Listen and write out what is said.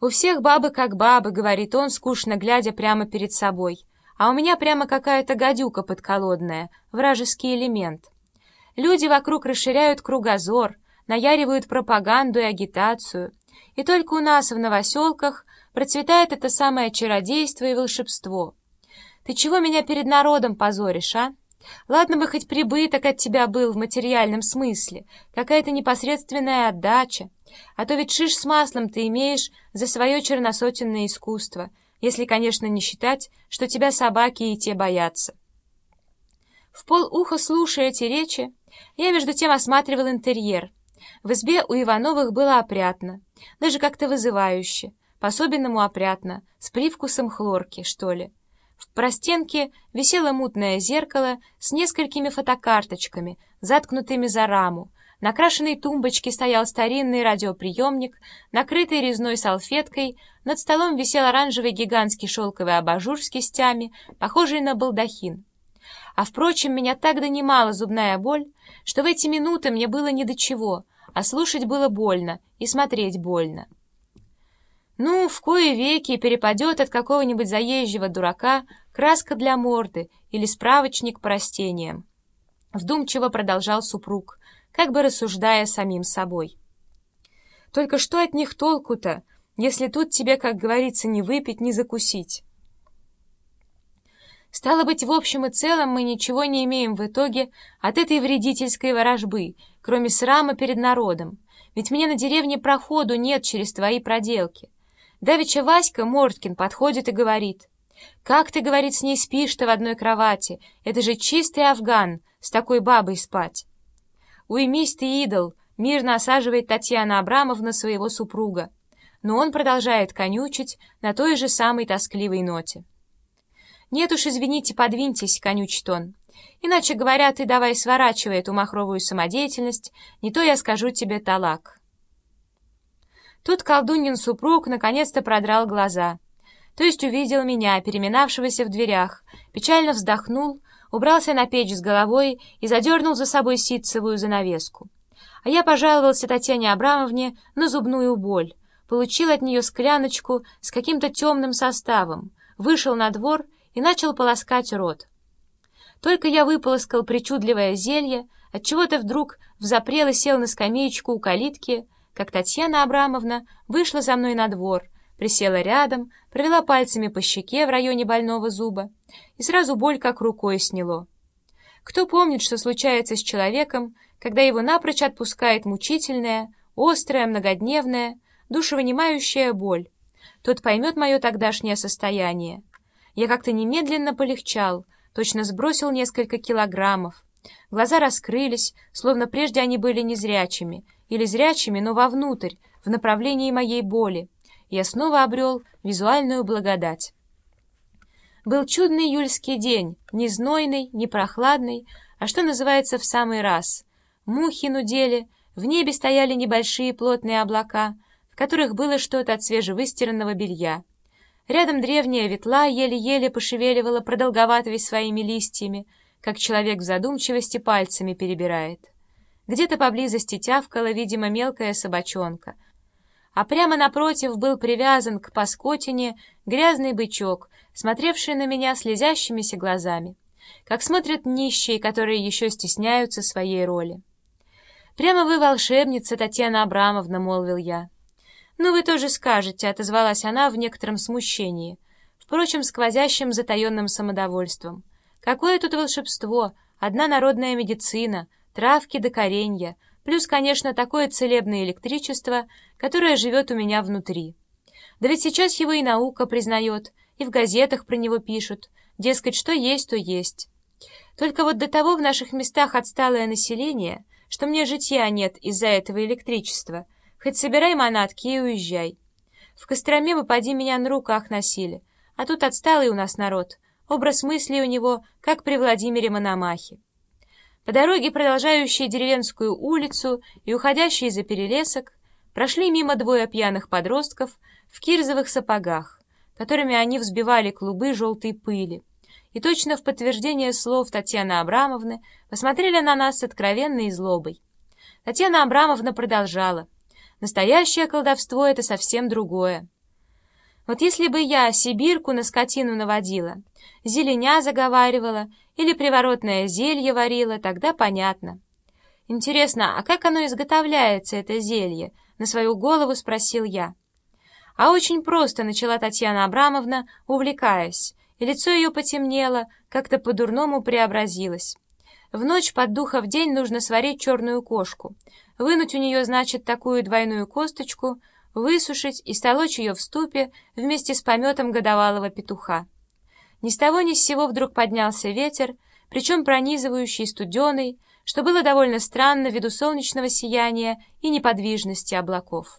«У всех бабы как бабы», — говорит он, скучно глядя прямо перед собой. «А у меня прямо какая-то гадюка подколодная, вражеский элемент». Люди вокруг расширяют кругозор, наяривают пропаганду и агитацию. И только у нас в новоселках процветает это самое чародейство и волшебство. Ты чего меня перед народом позоришь, а? Ладно бы хоть прибыток от тебя был в материальном смысле, какая-то непосредственная отдача, а то ведь шиш с маслом ты имеешь за свое черносотенное искусство, если, конечно, не считать, что тебя собаки и те боятся. В полуха слушая эти речи, я между тем осматривал интерьер. В избе у Ивановых было опрятно, даже как-то вызывающе, по-особенному опрятно, с привкусом хлорки, что ли. В простенке висело мутное зеркало с несколькими фотокарточками, заткнутыми за раму. На крашенной тумбочке стоял старинный радиоприемник, накрытый резной салфеткой, над столом висел оранжевый гигантский шелковый абажур с кистями, похожий на балдахин. А, впрочем, меня так донимала зубная боль, что в эти минуты мне было ни до чего, а слушать было больно и смотреть больно. Ну, в кое веки перепадет от какого-нибудь заезжего дурака краска для морды или справочник по растениям. Вдумчиво продолжал супруг, как бы рассуждая самим собой. Только что от них толку-то, если тут тебе, как говорится, не выпить, не закусить? Стало быть, в общем и целом мы ничего не имеем в итоге от этой вредительской ворожбы, кроме срама перед народом, ведь мне на деревне проходу нет через твои проделки. Давеча Васька Морткин подходит и говорит, «Как ты, — говорит, — с ней спишь-то в одной кровати? Это же чистый афган, с такой бабой спать!» «Уймись ты, идол!» — мирно осаживает Татьяна Абрамовна своего супруга. Но он продолжает конючить на той же самой тоскливой ноте. «Нет уж, извините, подвиньтесь», — конючит он. «Иначе говоря, ты давай сворачивай эту махровую самодеятельность, не то я скажу тебе талак». Тут колдуньин супруг наконец-то продрал глаза. То есть увидел меня, переминавшегося в дверях, печально вздохнул, убрался на печь с головой и задернул за собой ситцевую занавеску. А я пожаловался Татьяне Абрамовне на зубную боль, получил от нее скляночку с каким-то темным составом, вышел на двор и начал полоскать рот. Только я выполоскал причудливое зелье, отчего-то вдруг взапрел и сел на скамеечку у калитки, как Татьяна Абрамовна вышла за мной на двор, присела рядом, провела пальцами по щеке в районе больного зуба, и сразу боль как рукой сняло. Кто помнит, что случается с человеком, когда его напрочь отпускает мучительная, острая, многодневная, душевынимающая боль? Тот поймет мое тогдашнее состояние. Я как-то немедленно полегчал, точно сбросил несколько килограммов. Глаза раскрылись, словно прежде они были незрячими, или зрячими, но вовнутрь, в направлении моей боли. Я снова обрел визуальную благодать. Был чудный июльский день, не знойный, не прохладный, а что называется в самый раз. Мухи нудели, в небе стояли небольшие плотные облака, в которых было что-то от свежевыстиранного белья. Рядом древняя ветла еле-еле пошевеливала продолговатыми своими листьями, как человек в задумчивости пальцами перебирает. Где-то поблизости тявкала, видимо, мелкая собачонка. А прямо напротив был привязан к паскотине грязный бычок, смотревший на меня слезящимися глазами, как смотрят нищие, которые еще стесняются своей роли. «Прямо вы волшебница, Татьяна Абрамовна», — молвил я. «Ну, вы тоже скажете», — отозвалась она в некотором смущении, впрочем, сквозящим затаенным самодовольством. «Какое тут волшебство! Одна народная медицина, травки до коренья, плюс, конечно, такое целебное электричество, которое живет у меня внутри. Да ведь сейчас его и наука признает, и в газетах про него пишут, дескать, что есть, то есть. Только вот до того в наших местах отсталое население, что мне житья нет из-за этого электричества, хоть собирай манатки и уезжай. В Костроме бы поди меня на руках носили, а тут отсталый у нас народ, образ мысли у него, как при Владимире Мономахе. По дороге, продолжающей деревенскую улицу и уходящей за перелесок, прошли мимо двое пьяных подростков в кирзовых сапогах, которыми они взбивали клубы желтой пыли, и точно в подтверждение слов Татьяны Абрамовны посмотрели на нас с откровенной злобой. Татьяна Абрамовна продолжала. «Настоящее колдовство — это совсем другое. Вот если бы я сибирку на скотину наводила, зеленя заговаривала или приворотное зелье варила, тогда понятно. Интересно, а как оно изготовляется, это зелье? На свою голову спросил я. А очень просто, начала Татьяна Абрамовна, увлекаясь, и лицо ее потемнело, как-то по-дурному преобразилось. В ночь под духов день нужно сварить черную кошку, вынуть у нее, значит, такую двойную косточку — высушить и столочь ее в ступе вместе с пометом годовалого петуха. Ни с того ни с сего вдруг поднялся ветер, причем пронизывающий студеный, что было довольно странно ввиду солнечного сияния и неподвижности облаков.